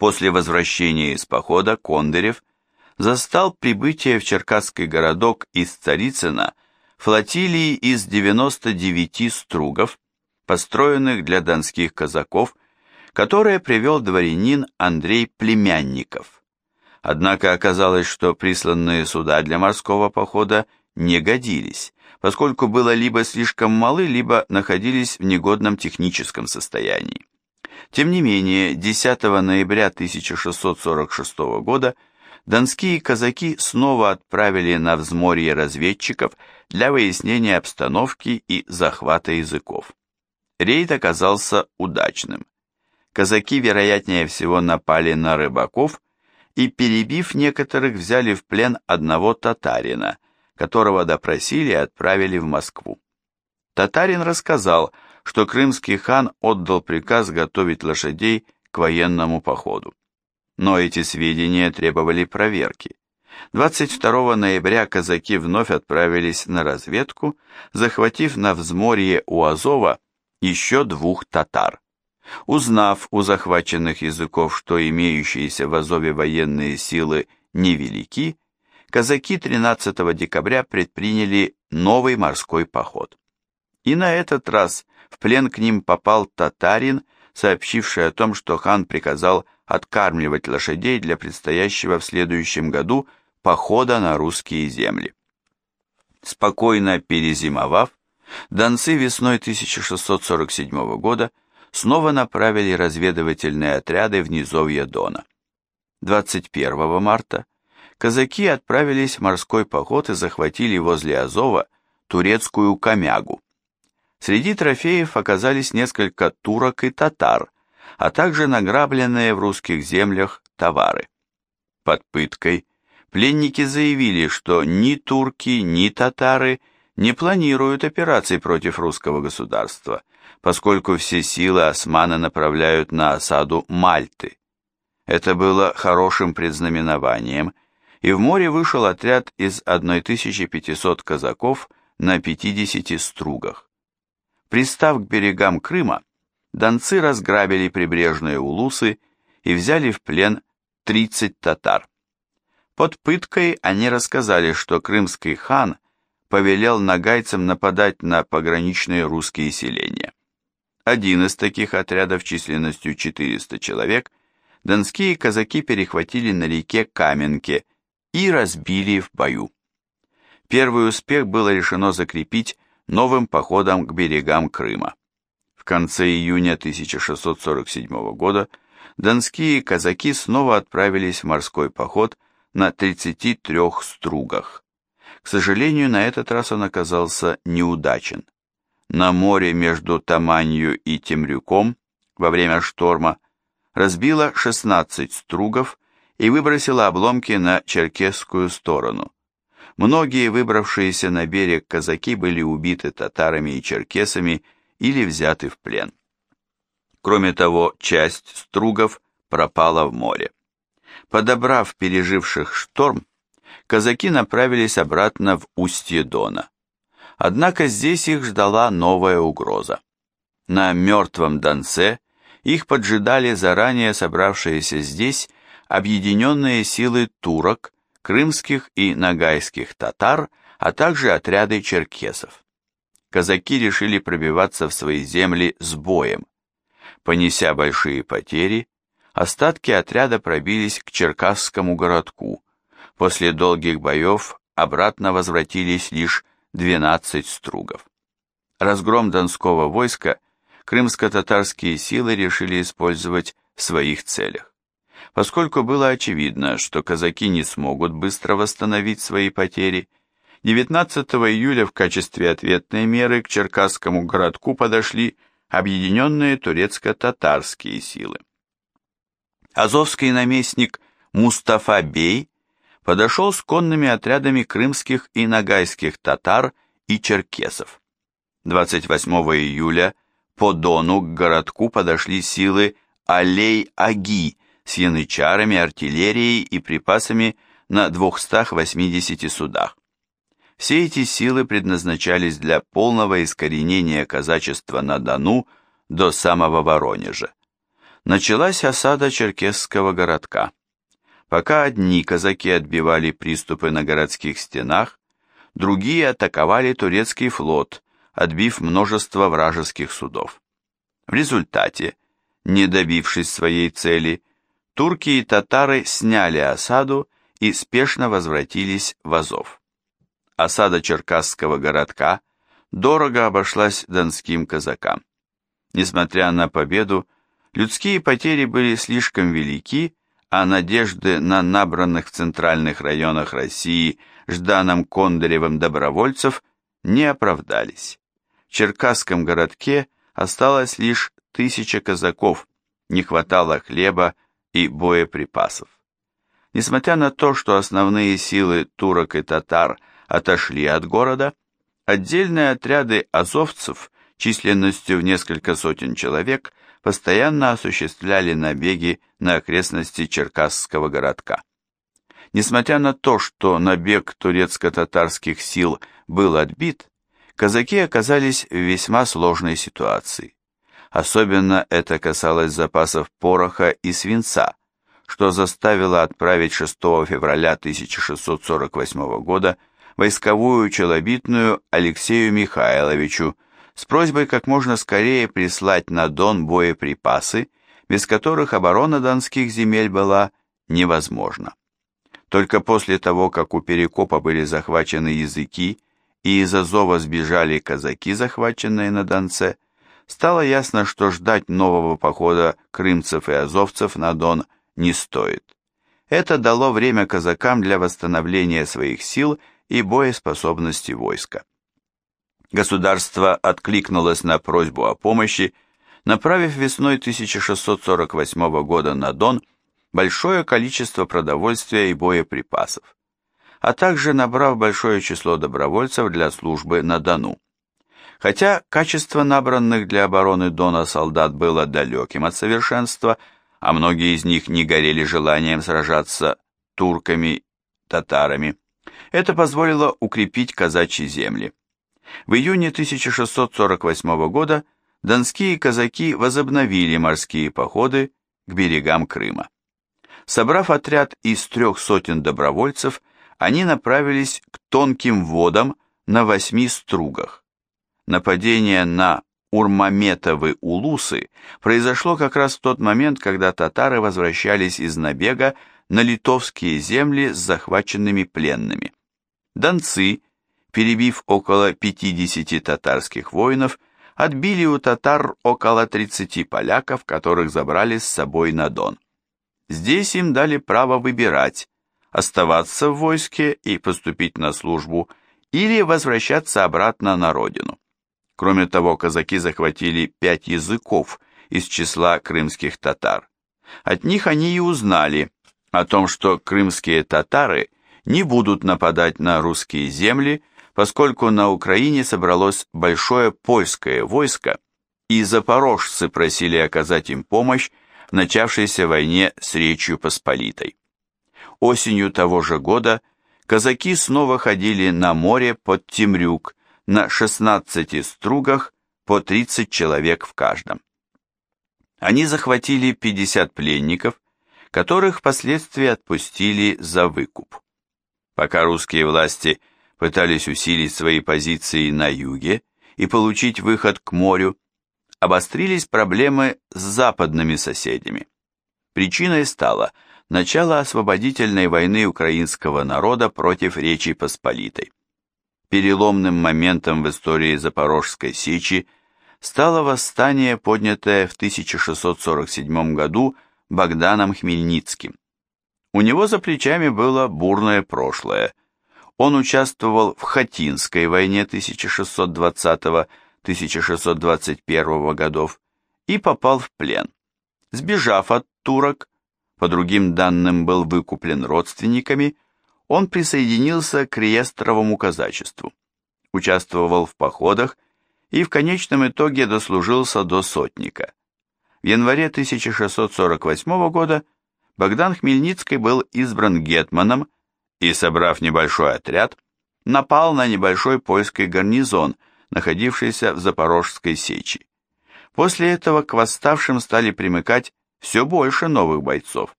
После возвращения из похода Кондырев застал прибытие в Черкасский городок из Царицына флотилии из 99 стругов, построенных для донских казаков, которые привел дворянин Андрей Племянников. Однако оказалось, что присланные суда для морского похода не годились, поскольку было либо слишком малы, либо находились в негодном техническом состоянии. Тем не менее, 10 ноября 1646 года донские казаки снова отправили на взморье разведчиков для выяснения обстановки и захвата языков. Рейд оказался удачным. Казаки, вероятнее всего, напали на рыбаков и, перебив некоторых, взяли в плен одного татарина, которого допросили и отправили в Москву. Татарин рассказал, что крымский хан отдал приказ готовить лошадей к военному походу. Но эти сведения требовали проверки. 22 ноября казаки вновь отправились на разведку, захватив на взморье у Азова еще двух татар. Узнав у захваченных языков, что имеющиеся в Азове военные силы невелики, казаки 13 декабря предприняли новый морской поход. И на этот раз в плен к ним попал татарин, сообщивший о том, что хан приказал откармливать лошадей для предстоящего в следующем году похода на русские земли. Спокойно перезимовав, донцы весной 1647 года снова направили разведывательные отряды в низовье Дона. 21 марта казаки отправились в морской поход и захватили возле Азова турецкую комягу. Среди трофеев оказались несколько турок и татар, а также награбленные в русских землях товары. Под пыткой пленники заявили, что ни турки, ни татары не планируют операций против русского государства, поскольку все силы османы направляют на осаду Мальты. Это было хорошим предзнаменованием, и в море вышел отряд из 1500 казаков на 50 стругах. Пристав к берегам Крыма, донцы разграбили прибрежные улусы и взяли в плен 30 татар. Под пыткой они рассказали, что крымский хан повелел нагайцам нападать на пограничные русские селения. Один из таких отрядов численностью 400 человек донские казаки перехватили на реке Каменке и разбили в бою. Первый успех было решено закрепить новым походом к берегам Крыма. В конце июня 1647 года донские казаки снова отправились в морской поход на 33 стругах. К сожалению, на этот раз он оказался неудачен. На море между Таманью и Темрюком во время шторма разбило 16 стругов и выбросило обломки на черкесскую сторону. Многие выбравшиеся на берег казаки были убиты татарами и черкесами или взяты в плен. Кроме того, часть стругов пропала в море. Подобрав переживших шторм, казаки направились обратно в устье Дона. Однако здесь их ждала новая угроза. На мертвом Донце их поджидали заранее собравшиеся здесь объединенные силы турок, крымских и нагайских татар, а также отряды черкесов. Казаки решили пробиваться в свои земли с боем. Понеся большие потери, остатки отряда пробились к черкасскому городку. После долгих боев обратно возвратились лишь 12 стругов. Разгром донского войска крымско-татарские силы решили использовать в своих целях. Поскольку было очевидно, что казаки не смогут быстро восстановить свои потери, 19 июля в качестве ответной меры к черкасскому городку подошли объединенные турецко-татарские силы. Азовский наместник Мустафа Бей подошел с конными отрядами крымских и нагайских татар и черкесов. 28 июля по Дону к городку подошли силы Алей-Аги с янычарами, артиллерией и припасами на 280 судах. Все эти силы предназначались для полного искоренения казачества на Дону до самого Воронежа. началась осада черкесского городка. Пока одни казаки отбивали приступы на городских стенах, другие атаковали турецкий флот, отбив множество вражеских судов. В результате, не добившись своей цели, турки и татары сняли осаду и спешно возвратились в Азов. Осада черкасского городка дорого обошлась донским казакам. Несмотря на победу, людские потери были слишком велики, а надежды на набранных в центральных районах России Жданом Кондыревым добровольцев не оправдались. В Черкасском городке осталось лишь тысяча казаков, не хватало хлеба и боеприпасов. Несмотря на то, что основные силы турок и татар отошли от города, отдельные отряды азовцев численностью в несколько сотен человек постоянно осуществляли набеги на окрестности Черкасского городка. Несмотря на то, что набег турецко-татарских сил был отбит, казаки оказались в весьма сложной ситуации. Особенно это касалось запасов пороха и свинца, что заставило отправить 6 февраля 1648 года войсковую челобитную Алексею Михайловичу с просьбой как можно скорее прислать на Дон боеприпасы, без которых оборона донских земель была невозможна. Только после того, как у Перекопа были захвачены языки и из Азова сбежали казаки, захваченные на Донце, стало ясно, что ждать нового похода крымцев и азовцев на Дон не стоит. Это дало время казакам для восстановления своих сил и боеспособности войска. Государство откликнулось на просьбу о помощи, направив весной 1648 года на Дон большое количество продовольствия и боеприпасов, а также набрав большое число добровольцев для службы на Дону. Хотя качество набранных для обороны Дона солдат было далеким от совершенства, а многие из них не горели желанием сражаться турками, татарами, это позволило укрепить казачьи земли. В июне 1648 года донские казаки возобновили морские походы к берегам Крыма. Собрав отряд из трех сотен добровольцев, они направились к тонким водам на восьми стругах. Нападение на Урмаметовы улусы произошло как раз в тот момент, когда татары возвращались из набега на литовские земли с захваченными пленными. Донцы, перебив около 50 татарских воинов, отбили у татар около 30 поляков, которых забрали с собой на Дон. Здесь им дали право выбирать, оставаться в войске и поступить на службу, или возвращаться обратно на родину. Кроме того, казаки захватили пять языков из числа крымских татар. От них они и узнали о том, что крымские татары не будут нападать на русские земли, поскольку на Украине собралось большое польское войско, и запорожцы просили оказать им помощь в начавшейся войне с Речью Посполитой. Осенью того же года казаки снова ходили на море под Темрюк на 16 стругах по 30 человек в каждом. Они захватили 50 пленников, которых впоследствии отпустили за выкуп. Пока русские власти пытались усилить свои позиции на юге и получить выход к морю, обострились проблемы с западными соседями. Причиной стало начало освободительной войны украинского народа против Речи Посполитой. Переломным моментом в истории Запорожской сечи стало восстание, поднятое в 1647 году Богданом Хмельницким. У него за плечами было бурное прошлое. Он участвовал в Хатинской войне 1620 1621 годов и попал в плен. Сбежав от турок, по другим данным был выкуплен родственниками, он присоединился к реестровому казачеству, участвовал в походах и в конечном итоге дослужился до сотника. В январе 1648 года Богдан Хмельницкий был избран гетманом и, собрав небольшой отряд, напал на небольшой польский гарнизон – находившийся в Запорожской сечи. После этого к восставшим стали примыкать все больше новых бойцов.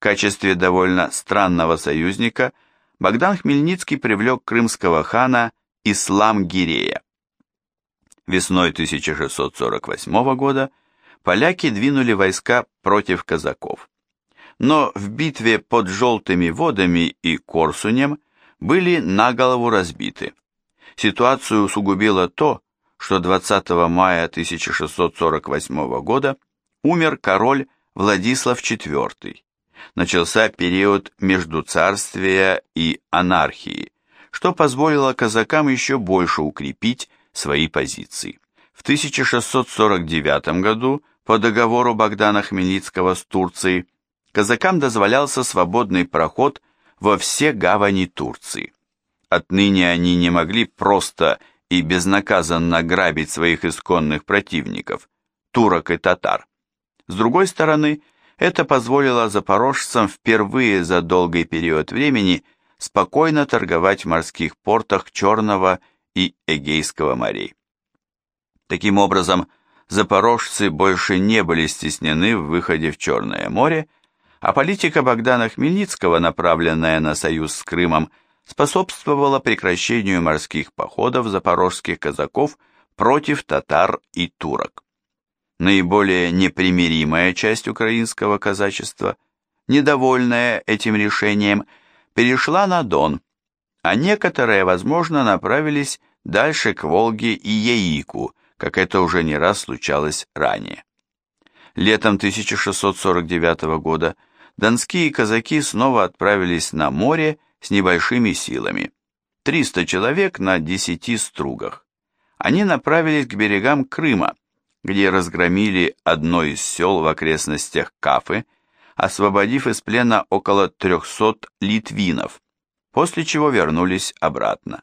В качестве довольно странного союзника Богдан Хмельницкий привлек крымского хана Ислам Гирея. Весной 1648 года поляки двинули войска против казаков. Но в битве под Желтыми водами и Корсунем были на голову разбиты. Ситуацию усугубило то, что 20 мая 1648 года умер король Владислав IV. Начался период междуцарствия и анархии, что позволило казакам еще больше укрепить свои позиции. В 1649 году по договору Богдана Хмельницкого с Турцией казакам дозволялся свободный проход во все гавани Турции. Отныне они не могли просто и безнаказанно грабить своих исконных противников, турок и татар. С другой стороны, это позволило запорожцам впервые за долгий период времени спокойно торговать в морских портах Черного и Эгейского морей. Таким образом, запорожцы больше не были стеснены в выходе в Черное море, а политика Богдана Хмельницкого, направленная на союз с Крымом, способствовала прекращению морских походов запорожских казаков против татар и турок. Наиболее непримиримая часть украинского казачества, недовольная этим решением, перешла на Дон, а некоторые, возможно, направились дальше к Волге и Яику, как это уже не раз случалось ранее. Летом 1649 года донские казаки снова отправились на море с небольшими силами. 300 человек на 10 стругах. Они направились к берегам Крыма, где разгромили одно из сел в окрестностях Кафы, освободив из плена около 300 литвинов, после чего вернулись обратно.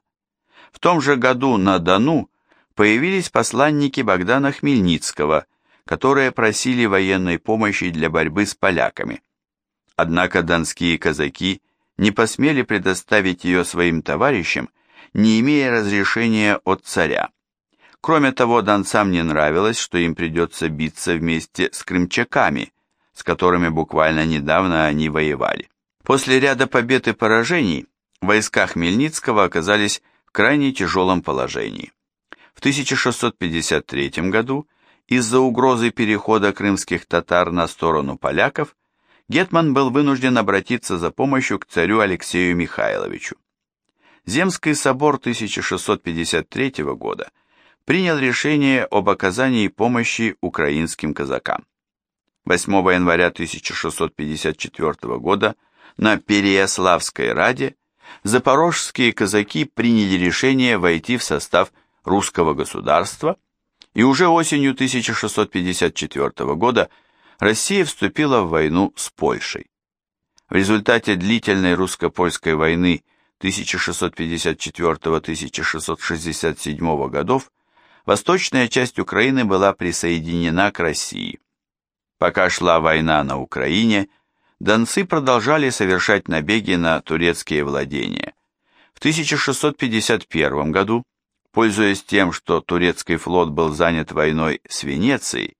В том же году на Дону появились посланники Богдана Хмельницкого, которые просили военной помощи для борьбы с поляками. Однако донские казаки не посмели предоставить ее своим товарищам, не имея разрешения от царя. Кроме того, донцам не нравилось, что им придется биться вместе с крымчаками, с которыми буквально недавно они воевали. После ряда побед и поражений войска Хмельницкого оказались в крайне тяжелом положении. В 1653 году из-за угрозы перехода крымских татар на сторону поляков Гетман был вынужден обратиться за помощью к царю Алексею Михайловичу. Земский собор 1653 года принял решение об оказании помощи украинским казакам. 8 января 1654 года на Переяславской Раде запорожские казаки приняли решение войти в состав русского государства, и уже осенью 1654 года – Россия вступила в войну с Польшей. В результате длительной русско-польской войны 1664-1667 годов восточная часть Украины была присоединена к России. Пока шла война на Украине, донцы продолжали совершать набеги на турецкие владения. В 1651 году, пользуясь тем, что турецкий флот был занят войной с Венецией,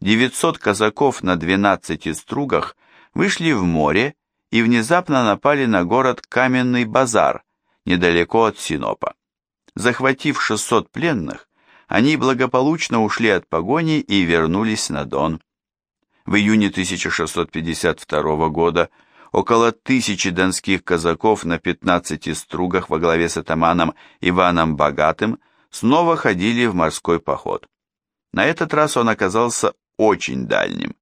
900 казаков на 12 стругах вышли в море и внезапно напали на город Каменный базар, недалеко от Синопа. Захватив 600 пленных, они благополучно ушли от погони и вернулись на Дон. В июне 1652 года около тысячи донских казаков на 15 стругах во главе с атаманом Иваном Богатым снова ходили в морской поход. На этот раз он оказался очень дальним.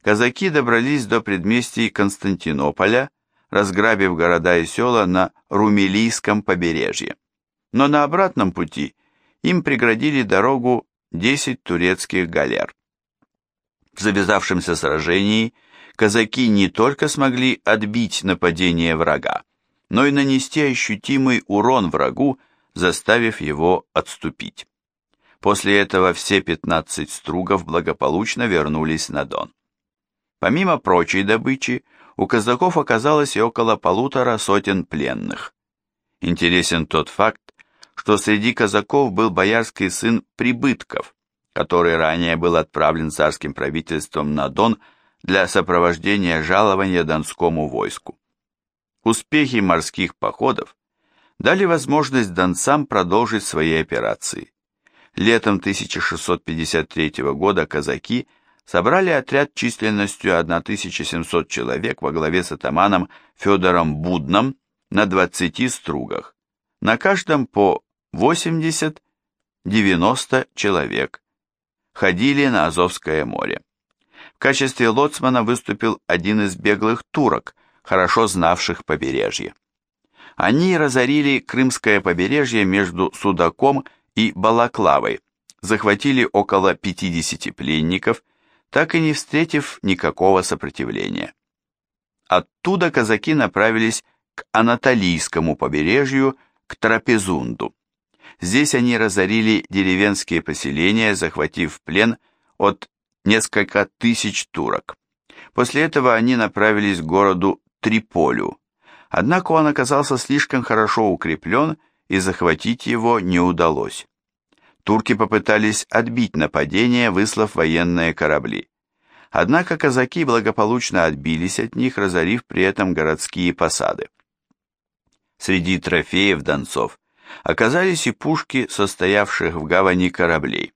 Казаки добрались до предместий Константинополя, разграбив города и села на Румелийском побережье. Но на обратном пути им преградили дорогу 10 турецких галер. В завязавшемся сражении казаки не только смогли отбить нападение врага, но и нанести ощутимый урон врагу, заставив его отступить. После этого все 15 стругов благополучно вернулись на Дон. Помимо прочей добычи, у казаков оказалось и около полутора сотен пленных. Интересен тот факт, что среди казаков был боярский сын Прибытков, который ранее был отправлен царским правительством на Дон для сопровождения жалования донскому войску. Успехи морских походов дали возможность донцам продолжить свои операции. Летом 1653 года казаки собрали отряд численностью 1700 человек во главе с атаманом Федором Будном на 20 стругах, на каждом по 80-90 человек, ходили на Азовское море. В качестве лоцмана выступил один из беглых турок, хорошо знавших побережье. Они разорили Крымское побережье между Судаком и Балаклавой, захватили около 50 пленников, так и не встретив никакого сопротивления. Оттуда казаки направились к Анатолийскому побережью, к Трапезунду. Здесь они разорили деревенские поселения, захватив в плен от несколько тысяч турок. После этого они направились к городу Триполю. Однако он оказался слишком хорошо укреплен, и захватить его не удалось. Турки попытались отбить нападение, выслав военные корабли. Однако казаки благополучно отбились от них, разорив при этом городские посады. Среди трофеев донцов оказались и пушки, состоявших в гавани кораблей,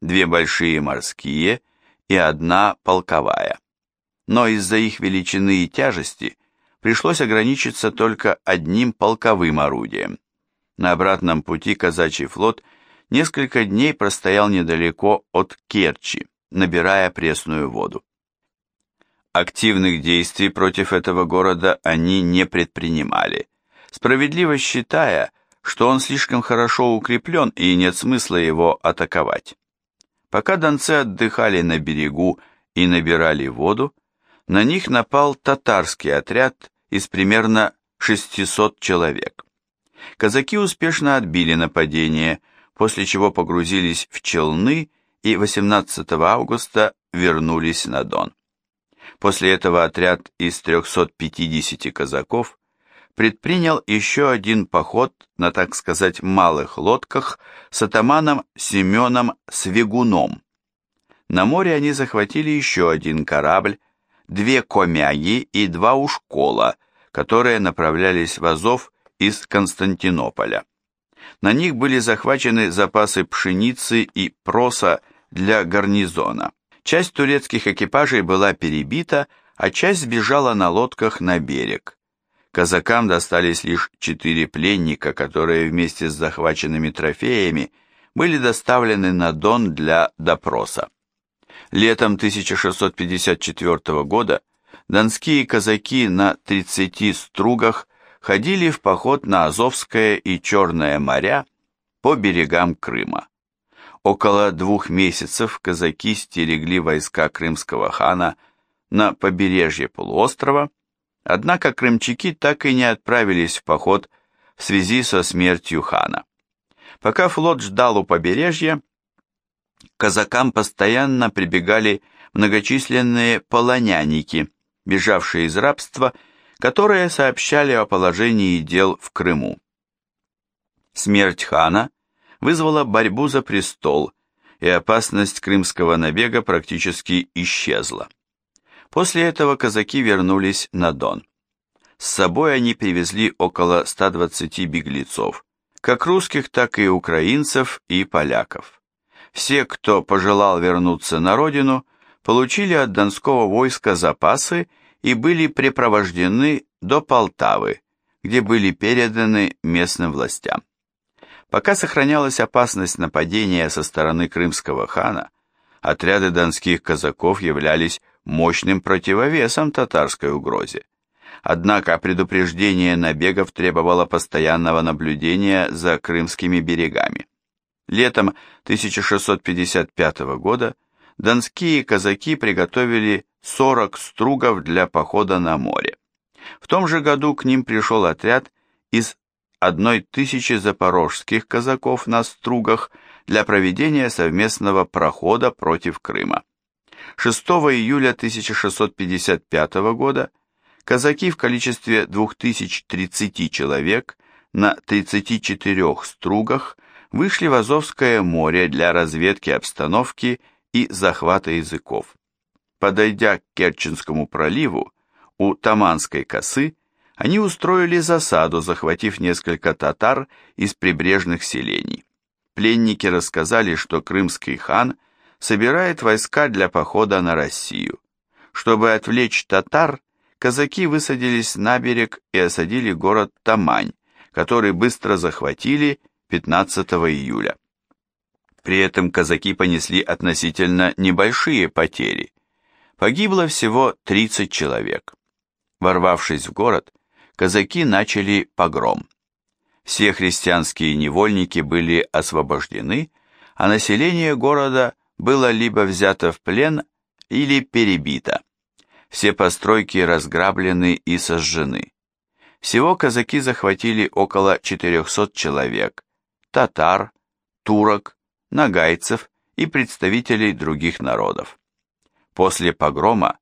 две большие морские и одна полковая. Но из-за их величины и тяжести пришлось ограничиться только одним полковым орудием. На обратном пути казачий флот несколько дней простоял недалеко от Керчи, набирая пресную воду. Активных действий против этого города они не предпринимали, справедливо считая, что он слишком хорошо укреплен и нет смысла его атаковать. Пока донцы отдыхали на берегу и набирали воду, на них напал татарский отряд из примерно 600 человек. Казаки успешно отбили нападение, после чего погрузились в челны и 18 августа вернулись на Дон. После этого отряд из 350 казаков предпринял еще один поход на, так сказать, малых лодках с атаманом Семеном Свегуном. На море они захватили еще один корабль, две комяги и два ушкола, которые направлялись в Азов из Константинополя. На них были захвачены запасы пшеницы и проса для гарнизона. Часть турецких экипажей была перебита, а часть сбежала на лодках на берег. Казакам достались лишь четыре пленника, которые вместе с захваченными трофеями были доставлены на Дон для допроса. Летом 1654 года донские казаки на 30 стругах ходили в поход на Азовское и Черное моря по берегам Крыма. Около двух месяцев казаки стерегли войска крымского хана на побережье полуострова, Однако крымчаки так и не отправились в поход в связи со смертью хана. Пока флот ждал у побережья, казакам постоянно прибегали многочисленные полоняники, бежавшие из рабства, которые сообщали о положении дел в Крыму. Смерть хана вызвала борьбу за престол, и опасность крымского набега практически исчезла. После этого казаки вернулись на Дон. С собой они привезли около 120 беглецов, как русских, так и украинцев и поляков. Все, кто пожелал вернуться на родину, получили от донского войска запасы и были препровождены до Полтавы, где были переданы местным властям. Пока сохранялась опасность нападения со стороны крымского хана, отряды донских казаков являлись мощным противовесом татарской угрозе. Однако предупреждение набегов требовало постоянного наблюдения за крымскими берегами. Летом 1655 года донские казаки приготовили 40 стругов для похода на море. В том же году к ним пришел отряд из одной тысячи запорожских казаков на стругах для проведения совместного прохода против Крыма. 6 июля 1655 года казаки в количестве 2030 человек на 34 стругах вышли в Азовское море для разведки обстановки и захвата языков. Подойдя к Керченскому проливу, у Таманской косы, они устроили засаду, захватив несколько татар из прибрежных селений. Пленники рассказали, что крымский хан собирает войска для похода на Россию. Чтобы отвлечь татар, казаки высадились на берег и осадили город Тамань, который быстро захватили 15 июля. При этом казаки понесли относительно небольшие потери. Погибло всего 30 человек. Ворвавшись в город, казаки начали погром. Все христианские невольники были освобождены, а население города было либо взято в плен, или перебито. Все постройки разграблены и сожжены. Всего казаки захватили около 400 человек, татар, турок, нагайцев и представителей других народов. После погрома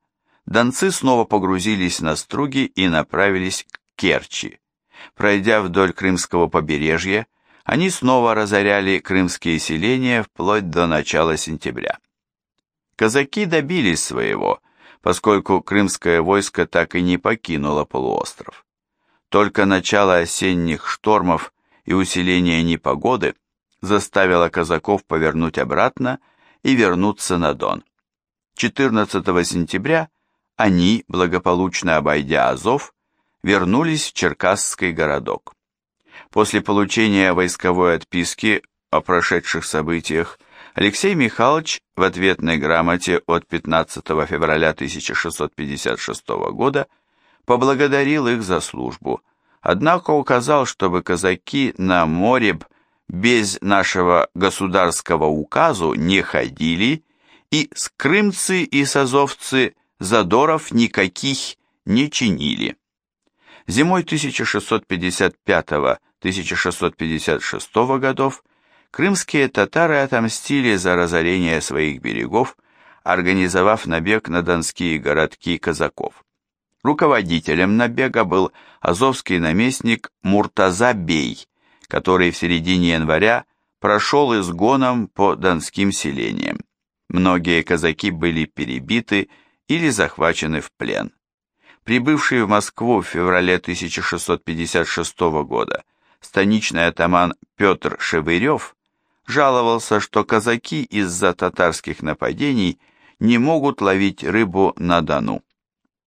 донцы снова погрузились на струги и направились к Керчи. Пройдя вдоль крымского побережья, они снова разоряли крымские селения вплоть до начала сентября. Казаки добились своего, поскольку крымское войско так и не покинуло полуостров. Только начало осенних штормов и усиление непогоды заставило казаков повернуть обратно и вернуться на Дон. 14 сентября они, благополучно обойдя Азов, вернулись в Черкасский городок. После получения войсковой отписки о прошедших событиях Алексей Михайлович в ответной грамоте от 15 февраля 1656 года поблагодарил их за службу, однако указал, чтобы казаки на море без нашего государского указу не ходили и скрымцы и сазовцы задоров никаких не чинили. Зимой 1655-1656 годов крымские татары отомстили за разорение своих берегов, организовав набег на донские городки казаков. Руководителем набега был азовский наместник Муртаза Бей, который в середине января прошел изгоном по донским селениям. Многие казаки были перебиты или захвачены в плен. Прибывший в Москву в феврале 1656 года станичный атаман Петр Шевырев жаловался, что казаки из-за татарских нападений не могут ловить рыбу на Дону.